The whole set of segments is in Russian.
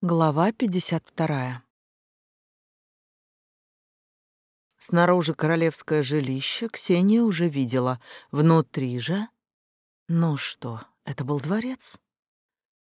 Глава 52. Снаружи королевское жилище Ксения уже видела. Внутри же... Ну что, это был дворец?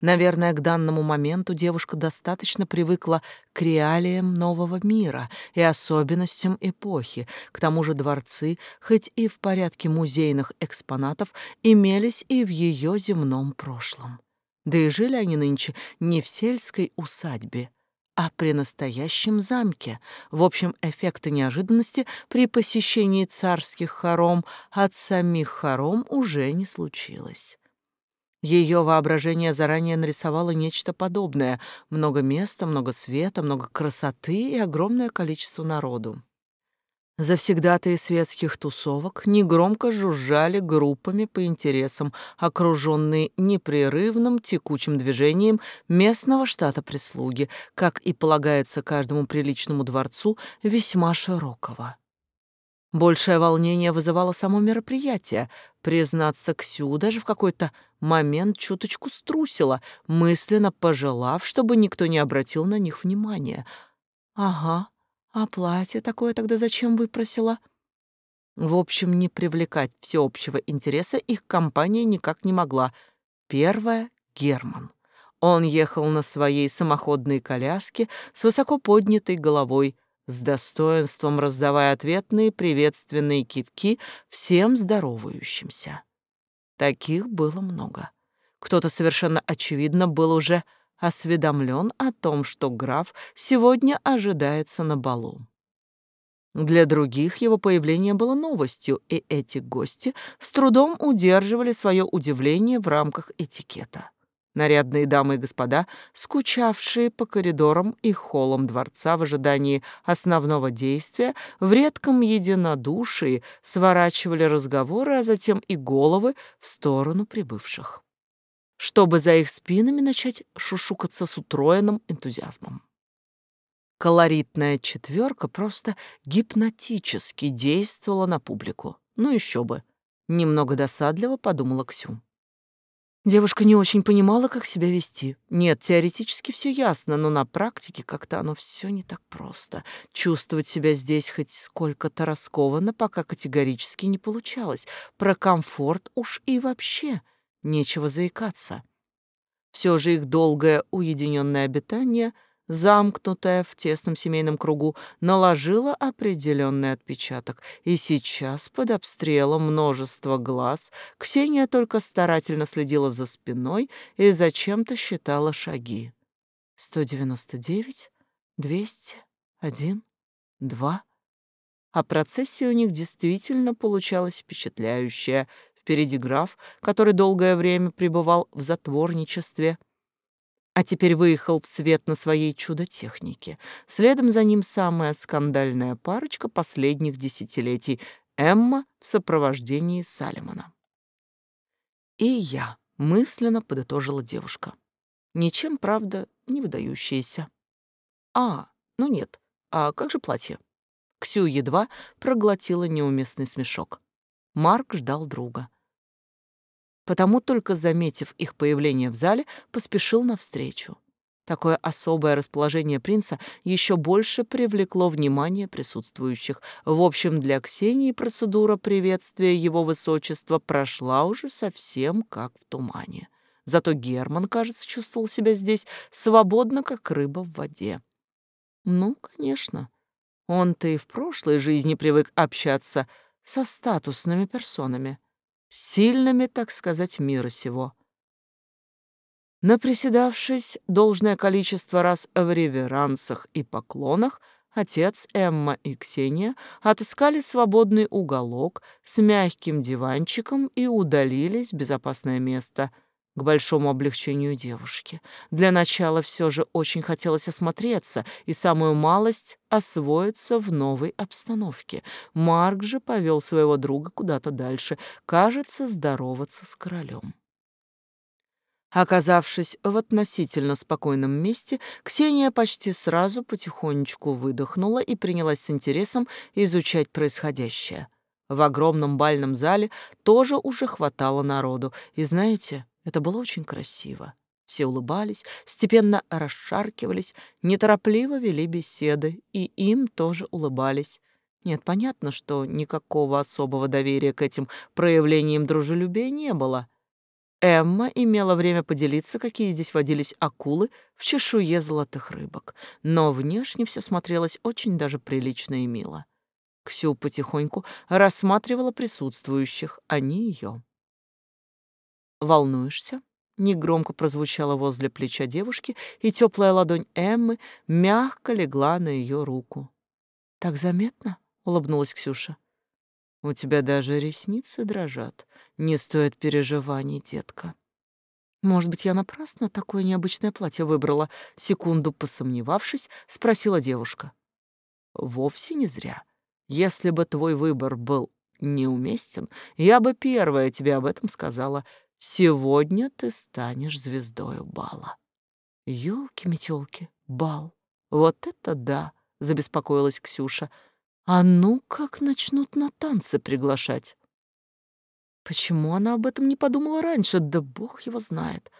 Наверное, к данному моменту девушка достаточно привыкла к реалиям нового мира и особенностям эпохи. К тому же дворцы, хоть и в порядке музейных экспонатов, имелись и в ее земном прошлом. Да и жили они нынче не в сельской усадьбе, а при настоящем замке. В общем, эффекта неожиданности при посещении царских хором от самих хором уже не случилось. Ее воображение заранее нарисовало нечто подобное. Много места, много света, много красоты и огромное количество народу. Завсегдатые светских тусовок негромко жужжали группами по интересам, окруженные непрерывным текучим движением местного штата прислуги, как и полагается каждому приличному дворцу весьма широкого. Большее волнение вызывало само мероприятие. Признаться, Ксю даже в какой-то момент чуточку струсила, мысленно пожелав, чтобы никто не обратил на них внимания. «Ага», а платье такое тогда зачем выпросила? В общем, не привлекать всеобщего интереса их компания никак не могла. Первое — Герман. Он ехал на своей самоходной коляске с высоко поднятой головой, с достоинством раздавая ответные приветственные кивки всем здоровающимся. Таких было много. Кто-то совершенно очевидно был уже осведомлен о том, что граф сегодня ожидается на балу. Для других его появление было новостью, и эти гости с трудом удерживали свое удивление в рамках этикета. Нарядные дамы и господа, скучавшие по коридорам и холлам дворца в ожидании основного действия, в редком единодушии сворачивали разговоры, а затем и головы в сторону прибывших чтобы за их спинами начать шушукаться с утроенным энтузиазмом. Колоритная четверка просто гипнотически действовала на публику. Ну еще бы. Немного досадливо подумала Ксю. Девушка не очень понимала, как себя вести. Нет, теоретически все ясно, но на практике как-то оно все не так просто. Чувствовать себя здесь хоть сколько-то раскованно пока категорически не получалось. Про комфорт уж и вообще — нечего заикаться. Все же их долгое уединенное обитание, замкнутое в тесном семейном кругу, наложило определенный отпечаток, и сейчас под обстрелом множества глаз Ксения только старательно следила за спиной и зачем-то считала шаги. «Сто девяносто девять, двести, один, два...» А процессия у них действительно получалась впечатляющая. Впереди граф, который долгое время пребывал в затворничестве, а теперь выехал в свет на своей чудо-технике. Следом за ним самая скандальная парочка последних десятилетий — Эмма в сопровождении Салемона. «И я», — мысленно подытожила девушка. Ничем, правда, не выдающаяся. «А, ну нет, а как же платье?» Ксю едва проглотила неуместный смешок. Марк ждал друга потому только заметив их появление в зале, поспешил навстречу. Такое особое расположение принца еще больше привлекло внимание присутствующих. В общем, для Ксении процедура приветствия его высочества прошла уже совсем как в тумане. Зато Герман, кажется, чувствовал себя здесь свободно, как рыба в воде. Ну, конечно, он-то и в прошлой жизни привык общаться со статусными персонами сильными, так сказать, мира сего. Наприседавшись должное количество раз в реверансах и поклонах, отец, Эмма и Ксения отыскали свободный уголок с мягким диванчиком и удалились в безопасное место — к большому облегчению девушки. Для начала все же очень хотелось осмотреться и самую малость освоиться в новой обстановке. Марк же повел своего друга куда-то дальше, кажется, здороваться с королем. Оказавшись в относительно спокойном месте, Ксения почти сразу потихонечку выдохнула и принялась с интересом изучать происходящее. В огромном бальном зале тоже уже хватало народу, и знаете, это было очень красиво. Все улыбались, степенно расшаркивались, неторопливо вели беседы, и им тоже улыбались. Нет, понятно, что никакого особого доверия к этим проявлениям дружелюбия не было. Эмма имела время поделиться, какие здесь водились акулы в чешуе золотых рыбок, но внешне все смотрелось очень даже прилично и мило. Ксю потихоньку рассматривала присутствующих, а не ее. «Волнуешься?» — негромко прозвучало возле плеча девушки, и теплая ладонь Эммы мягко легла на ее руку. «Так заметно?» — улыбнулась Ксюша. «У тебя даже ресницы дрожат. Не стоит переживаний, детка». «Может быть, я напрасно такое необычное платье выбрала?» Секунду посомневавшись, спросила девушка. «Вовсе не зря. Если бы твой выбор был неуместен, я бы первая тебе об этом сказала. Сегодня ты станешь звездою бала. Ёлки-метёлки, бал. Вот это да, забеспокоилась Ксюша. А ну как начнут на танцы приглашать? Почему она об этом не подумала раньше? Да бог его знает.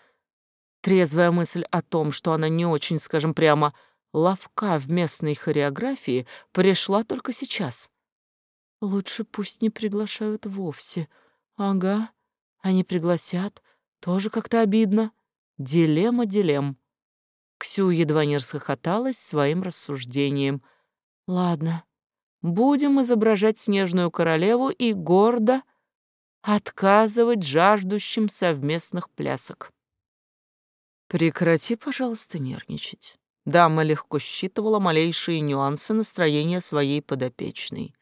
Трезвая мысль о том, что она не очень, скажем прямо, ловка в местной хореографии, пришла только сейчас. Лучше пусть не приглашают вовсе. Ага, они пригласят. Тоже как-то обидно. Дилемма дилем. Ксю едва не расхохоталась своим рассуждением. Ладно, будем изображать снежную королеву и гордо отказывать жаждущим совместных плясок. Прекрати, пожалуйста, нервничать. Дама легко считывала малейшие нюансы настроения своей подопечной.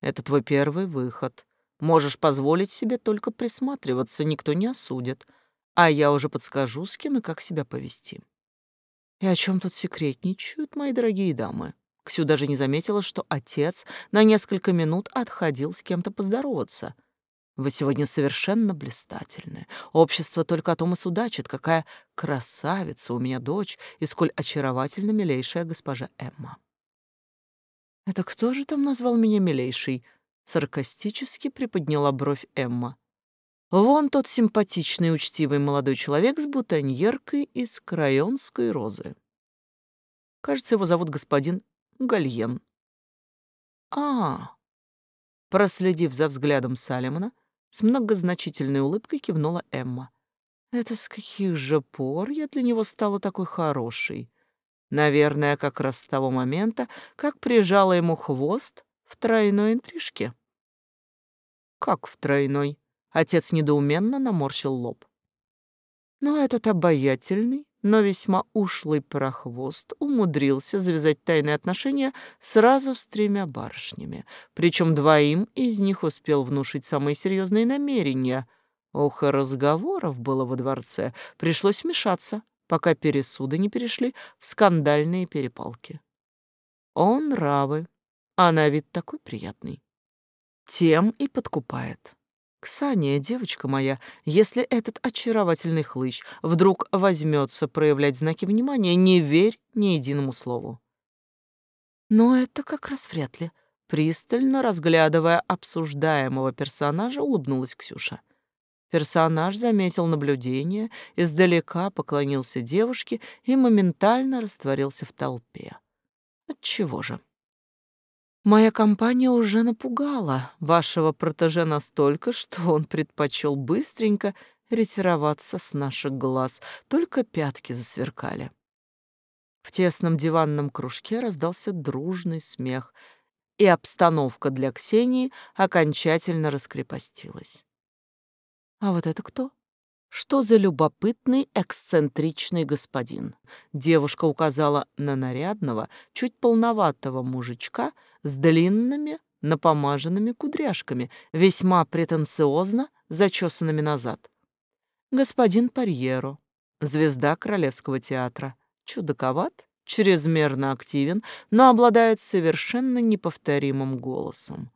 Это твой первый выход. Можешь позволить себе только присматриваться, никто не осудит. А я уже подскажу, с кем и как себя повести. И о чем тут секретничают мои дорогие дамы? Ксю даже не заметила, что отец на несколько минут отходил с кем-то поздороваться. Вы сегодня совершенно блистательны. Общество только о том и судачит, какая красавица у меня дочь и сколь очаровательна милейшая госпожа Эмма. Это кто же там назвал меня милейшей? Саркастически приподняла бровь Эмма. Вон тот симпатичный учтивый молодой человек с бутоньеркой из крайонской розы. Кажется, его зовут господин Гальен. А, проследив за взглядом Салемона, с многозначительной улыбкой кивнула Эмма. Это с каких же пор я для него стала такой хорошей? Наверное, как раз с того момента, как прижала ему хвост в тройной интрижке. Как в тройной? Отец недоуменно наморщил лоб. Но этот обаятельный, но весьма ушлый прохвост умудрился завязать тайные отношения сразу с тремя барышнями, причем двоим из них успел внушить самые серьезные намерения. Ох, и разговоров было во дворце, пришлось вмешаться, пока пересуды не перешли в скандальные перепалки. Он равы, а на вид такой приятный тем и подкупает. Ксания, девочка моя, если этот очаровательный хлыщ вдруг возьмется проявлять знаки внимания, не верь ни единому слову. Но это как раз вряд ли. Пристально разглядывая обсуждаемого персонажа, улыбнулась Ксюша. Персонаж заметил наблюдение, издалека поклонился девушке и моментально растворился в толпе. Отчего же? Моя компания уже напугала вашего протеже настолько, что он предпочел быстренько ретироваться с наших глаз, только пятки засверкали. В тесном диванном кружке раздался дружный смех, и обстановка для Ксении окончательно раскрепостилась. А вот это кто? Что за любопытный, эксцентричный господин? Девушка указала на нарядного, чуть полноватого мужичка — с длинными напомаженными кудряшками, весьма претенциозно зачесанными назад. Господин Парьеро, звезда Королевского театра, чудаковат, чрезмерно активен, но обладает совершенно неповторимым голосом.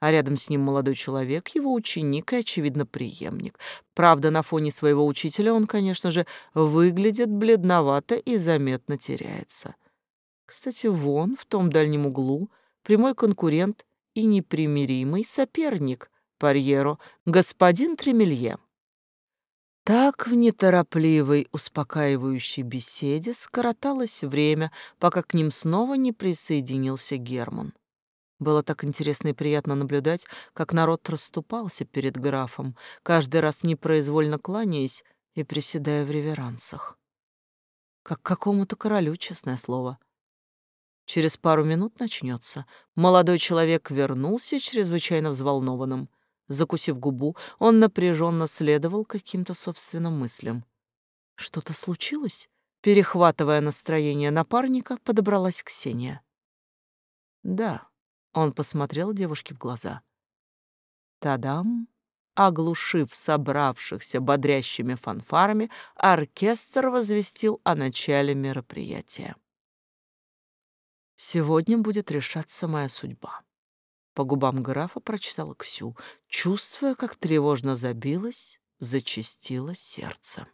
А рядом с ним молодой человек, его ученик и, очевидно, преемник. Правда, на фоне своего учителя он, конечно же, выглядит бледновато и заметно теряется. Кстати, вон, в том дальнем углу, прямой конкурент и непримиримый соперник Парьеро, господин Тремелье. Так в неторопливой, успокаивающей беседе скороталось время, пока к ним снова не присоединился Герман. Было так интересно и приятно наблюдать, как народ расступался перед графом, каждый раз непроизвольно кланяясь и приседая в реверансах. Как какому-то королю, честное слово. Через пару минут начнется. Молодой человек вернулся чрезвычайно взволнованным. Закусив губу, он напряженно следовал каким-то собственным мыслям. Что-то случилось? Перехватывая настроение напарника, подобралась Ксения. Да, он посмотрел девушке в глаза. Тадам! Оглушив собравшихся бодрящими фанфарами, оркестр возвестил о начале мероприятия. «Сегодня будет решаться моя судьба». По губам графа прочитала Ксю, чувствуя, как тревожно забилось, зачастило сердце.